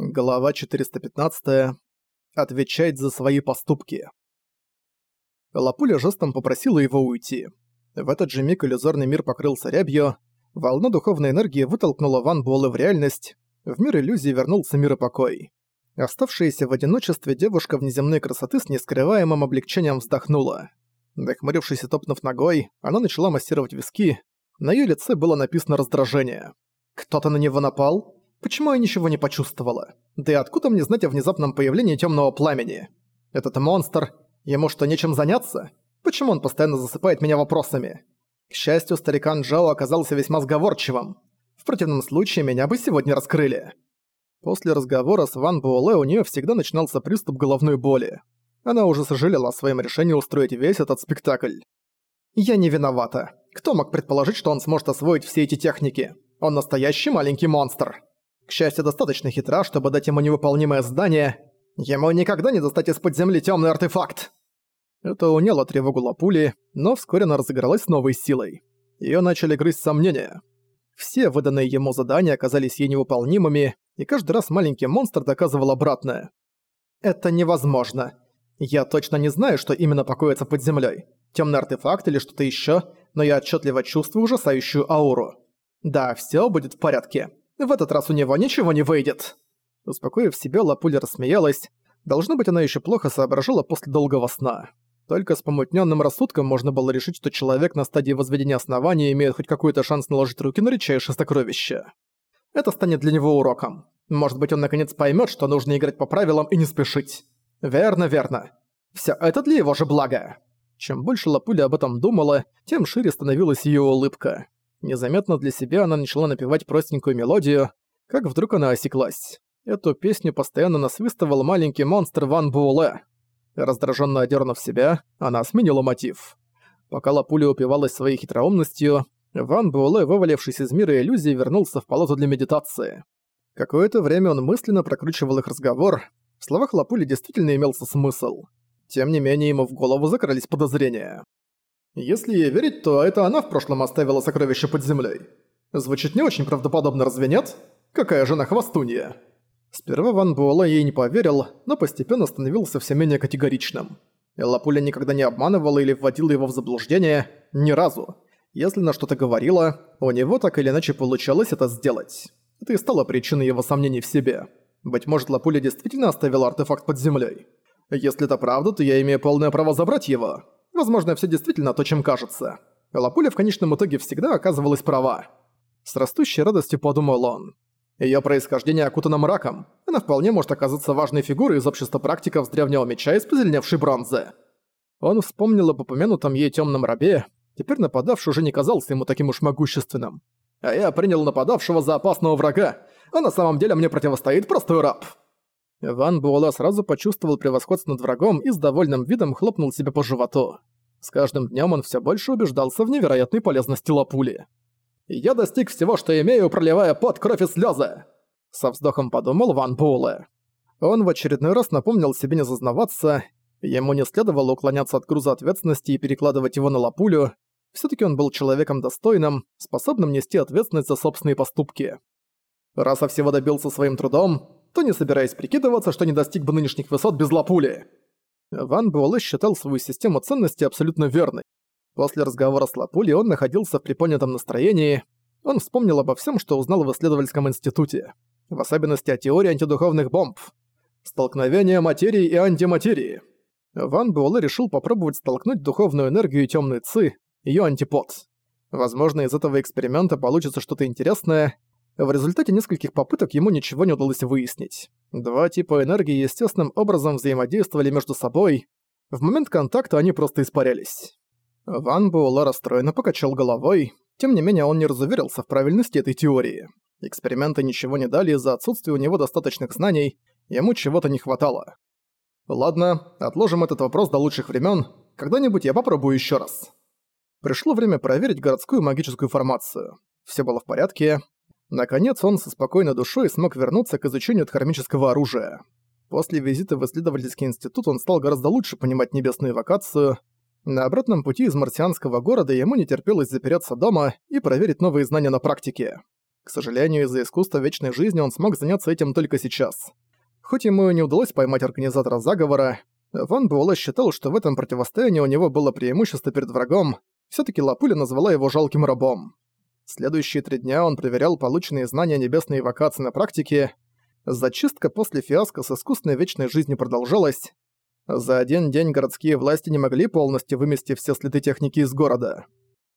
Глава 415. Отвечать за свои поступки. Лапуля жестом попросила его уйти. В этот же миг иллюзорный мир покрылся рябью, волна духовной энергии вытолкнула Ван Буэлэ в реальность, в мир иллюзий вернулся мир и покой. Оставшаяся в одиночестве девушка внеземной красоты с нескрываемым облегчением вздохнула. Нахмурившись и топнув ногой, она начала массировать виски, на её лице было написано раздражение. «Кто-то на него напал?» Почему я ничего не почувствовала? Да и откуда мне знать о внезапном появлении темного пламени? Этот монстр, ему что, нечем заняться? Почему он постоянно засыпает меня вопросами? К счастью, старикан Джао оказался весьма сговорчивым. В противном случае меня бы сегодня раскрыли. После разговора с Ван Буэлэ у нее всегда начинался приступ головной боли. Она уже сожалела о своем решении устроить весь этот спектакль. «Я не виновата. Кто мог предположить, что он сможет освоить все эти техники? Он настоящий маленький монстр!» К счастью, достаточно хитра, чтобы дать ему невыполнимое задание. Ему никогда не достать из-под земли темный артефакт. Это уняло тревогу Лапули, но вскоре она разыгралась новой силой. Её начали грызть сомнения. Все выданные ему задания оказались ей невыполнимыми, и каждый раз маленький монстр доказывал обратное. «Это невозможно. Я точно не знаю, что именно покоится под землей. Темный артефакт или что-то еще, но я отчетливо чувствую ужасающую ауру. Да, все будет в порядке. В этот раз у него ничего не выйдет. Успокоив себя, Лапуля рассмеялась. Должно быть, она еще плохо соображала после долгого сна. Только с помутненным рассудком можно было решить, что человек на стадии возведения основания имеет хоть какой-то шанс наложить руки на редчайшее сокровище. Это станет для него уроком. Может быть, он наконец поймет, что нужно играть по правилам и не спешить. Верно, верно. Все это для его же блага. Чем больше Лапуля об этом думала, тем шире становилась ее улыбка. Незаметно для себя она начала напевать простенькую мелодию, как вдруг она осеклась. Эту песню постоянно насвистывал маленький монстр Ван Буэлэ. Раздраженно одернув себя, она сменила мотив. Пока Лапуля упивалась своей хитроумностью, Ван Буэлэ, вывалившись из мира иллюзий, вернулся в палату для медитации. Какое-то время он мысленно прокручивал их разговор. В словах Лапули действительно имелся смысл. Тем не менее, ему в голову закрылись подозрения. Если ей верить, то это она в прошлом оставила сокровище под землей. Звучит не очень правдоподобно, разве нет? Какая жена хвостунья? Сперва Ван Буэлла ей не поверил, но постепенно становился все менее категоричным. Лапуля никогда не обманывала или вводила его в заблуждение, ни разу. Если на что-то говорила, у него так или иначе получалось это сделать. Это и стало причиной его сомнений в себе. Быть может, Лапуля действительно оставила артефакт под землей. Если это правда, то я имею полное право забрать его. Возможно, все действительно то, чем кажется. Лапуля в конечном итоге всегда оказывалась права. С растущей радостью подумал он. Её происхождение окутано мраком. Она вполне может оказаться важной фигурой из общества практиков с древнего меча из позеленевшей бронзы. Он вспомнил об упомянутом ей тёмном рабе. Теперь нападавший уже не казался ему таким уж могущественным. А я принял нападавшего за опасного врага, а на самом деле мне противостоит простой раб. Ван Буэлла сразу почувствовал превосходство над врагом и с довольным видом хлопнул себя по животу. С каждым днем он все больше убеждался в невероятной полезности лапули. «Я достиг всего, что имею, проливая пот, кровь и слезы!» Со вздохом подумал Ван Буэлэ. Он в очередной раз напомнил себе не зазнаваться, ему не следовало уклоняться от груза ответственности и перекладывать его на лапулю, все таки он был человеком достойным, способным нести ответственность за собственные поступки. Раз всего добился своим трудом, то не собираясь прикидываться, что не достиг бы нынешних высот без лапули. Ван Буэлэ считал свою систему ценностей абсолютно верной. После разговора с Лапулей он находился в приподнятом настроении. Он вспомнил обо всем, что узнал в исследовательском институте. В особенности о теории антидуховных бомб. Столкновение материи и антиматерии. Ван Буэлэ решил попробовать столкнуть духовную энергию и темный ци, ее антипод. Возможно, из этого эксперимента получится что-то интересное, в результате нескольких попыток ему ничего не удалось выяснить. Два типа энергии естественным образом взаимодействовали между собой. В момент контакта они просто испарялись. Ван Буэлла расстроенно покачал головой, тем не менее он не разуверился в правильности этой теории. Эксперименты ничего не дали из-за отсутствия у него достаточных знаний, ему чего-то не хватало. Ладно, отложим этот вопрос до лучших времен. когда-нибудь я попробую еще раз. Пришло время проверить городскую магическую формацию. Все было в порядке, Наконец он со спокойной душой смог вернуться к изучению дхармического оружия. После визита в исследовательский институт он стал гораздо лучше понимать небесную эвокацию. На обратном пути из марсианского города ему не терпелось запереться дома и проверить новые знания на практике. К сожалению, из-за искусства вечной жизни он смог заняться этим только сейчас. Хоть ему и не удалось поймать организатора заговора, Ван Буэлэ считал, что в этом противостоянии у него было преимущество перед врагом, все таки Лапуля назвала его жалким рабом. Следующие три дня он проверял полученные знания небесной эвокации на практике. Зачистка после фиаско с искусственной вечной жизнью продолжалась. За один день городские власти не могли полностью вымести все следы техники из города.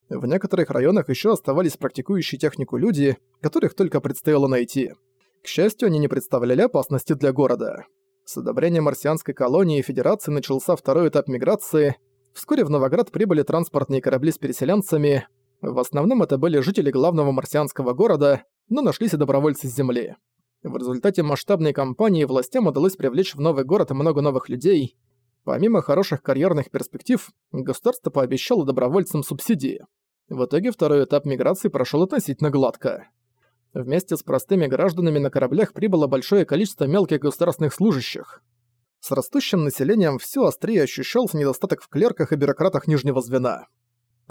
В некоторых районах еще оставались практикующие технику люди, которых только предстояло найти. К счастью, они не представляли опасности для города. С одобрением марсианской колонии и Федерации начался второй этап миграции. Вскоре в Новоград прибыли транспортные корабли с переселенцами. В основном это были жители главного марсианского города, но нашлись и добровольцы с Земли. В результате масштабной кампании властям удалось привлечь в новый город много новых людей. Помимо хороших карьерных перспектив, государство пообещало добровольцам субсидии. В итоге второй этап миграции прошел относительно гладко. Вместе с простыми гражданами на кораблях прибыло большое количество мелких государственных служащих. С растущим населением все острее ощущался недостаток в клерках и бюрократах нижнего звена.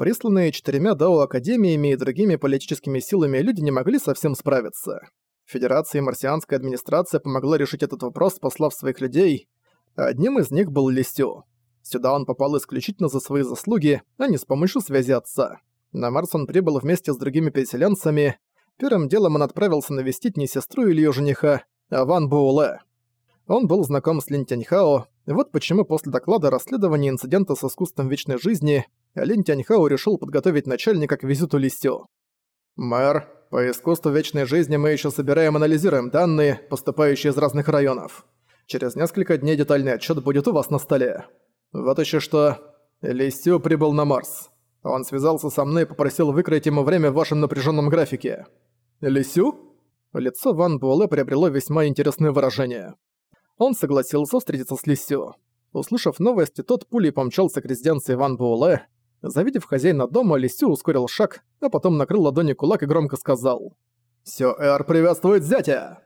Присланные четырьмя дао-академиями и другими политическими силами люди не могли совсем справиться. Федерация и марсианская администрация помогла решить этот вопрос, послав своих людей. Одним из них был Лисю. Сюда он попал исключительно за свои заслуги, а не с помощью связи отца. На Марс он прибыл вместе с другими переселенцами, Первым делом он отправился навестить не сестру или её жениха, а Ван Буэлэ. Он был знаком с Лин Тяньхао, вот почему после доклада расследования инцидента с искусством вечной жизни Лин Тяньхао решил подготовить начальника к визиту Лисю. «Мэр, по искусству вечной жизни мы ещё собираем и анализируем данные, поступающие из разных районов. Через несколько дней детальный отчёт будет у вас на столе. Вот ещё что. Лисю прибыл на Марс. Он связался со мной и попросил выкроить ему время в вашем напряжённом графике. «Лисю?» Лицо Ван Буэлэ приобрело весьма интересное выражение. Он согласился встретиться с Лисю. Услышав новости, тот пулей помчался к резиденции Ван Буэлэ. Завидев хозяина дома, Лисю ускорил шаг, а потом накрыл ладони кулак и громко сказал «Сё-Эр приветствует зятя!»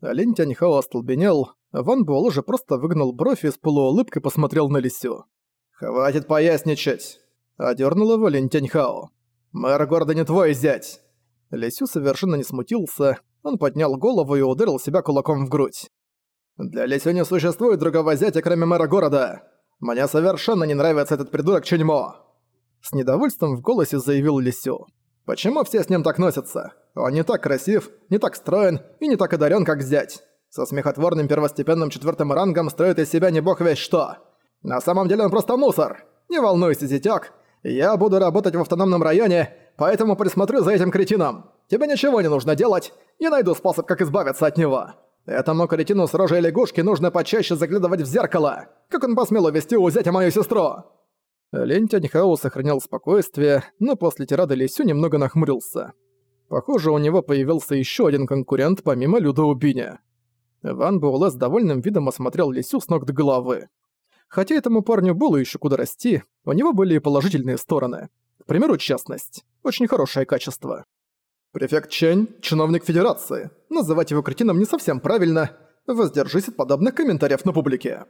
Линь Тяньхао остолбенел, Ван Буэлэ же просто выгнал бровь и с полуулыбкой посмотрел на Лисю. «Хватит поясничать!» – одернул его Линь Тяньхао. «Мэр города не твой зять!» Лесю совершенно не смутился, он поднял голову и ударил себя кулаком в грудь. «Для Лесю не существует другого зятя, кроме мэра города. Мне совершенно не нравится этот придурок Чуньмо!» С недовольством в голосе заявил Лисю. «Почему все с ним так носятся? Он не так красив, не так строен и не так одарен, как зять. Со смехотворным первостепенным четвертым рангом строит из себя не бог весь что. На самом деле он просто мусор. Не волнуйся, зятёк, я буду работать в автономном районе, поэтому присмотрю за этим кретином. Тебе ничего не нужно делать, я найду способ, как избавиться от него. Этому кретину с рожей лягушки нужно почаще заглядывать в зеркало. Как он посмел увести у зятя мою сестру?» Лень Тяньхао сохранял спокойствие, но после тирады Лисю немного нахмурился. Похоже, у него появился еще один конкурент помимо Люда Убиня. Ван Буэлэ с довольным видом осмотрел Лисю с ног до головы. Хотя этому парню было еще куда расти, у него были и положительные стороны. К примеру, честность. Очень хорошее качество. Префект Чэнь – чиновник Федерации. Называть его кретином не совсем правильно. Воздержись от подобных комментариев на публике.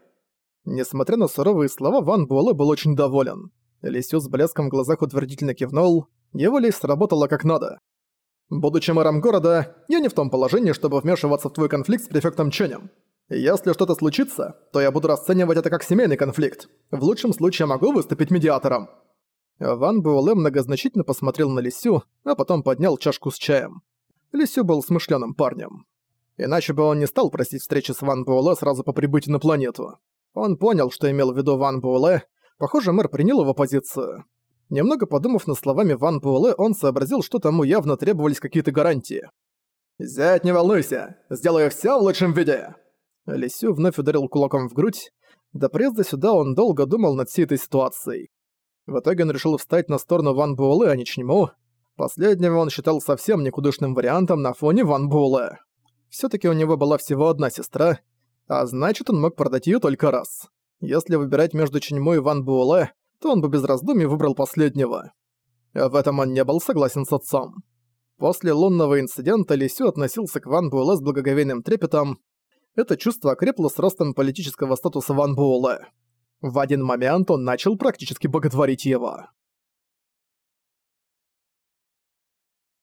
Несмотря на суровые слова, Ван Буэлэ был очень доволен. Лисю с блеском в глазах утвердительно кивнул. Его лесть сработала как надо. Будучи мэром города, я не в том положении, чтобы вмешиваться в твой конфликт с префектом Ченем. Если что-то случится, то я буду расценивать это как семейный конфликт. В лучшем случае могу выступить медиатором». Ван Буэлэ многозначительно посмотрел на Лисю, а потом поднял чашку с чаем. Лисю был смышленым парнем. Иначе бы он не стал просить встречи с Ван Буэлэ сразу по прибытию на планету. Он понял, что имел в виду Ван Буэлэ, похоже, мэр принял его позицию. Немного подумав над словами Ван Буэлэ, он сообразил, что тому явно требовались какие-то гарантии. «Зять, не волнуйся, сделаю всё в лучшем виде!» Лисю вновь ударил кулаком в грудь. До приезда сюда он долго думал над всей этой ситуацией. В итоге он решил встать на сторону Ван Буэлэ, а не Чньму. Последнего он считал совсем никудышным вариантом на фоне Ван Буэлэ. Всё-таки у него была всего одна сестра, а значит он мог продать её только раз. Если выбирать между Чньму и Ван Буэлэ, то он бы без раздумий выбрал последнего. В этом он не был согласен с отцом. После лунного инцидента Лисю относился к Ван Буэлэ с благоговейным трепетом, это чувство окрепло с ростом политического статуса Ван Буэлэ. В один момент он начал практически боготворить его.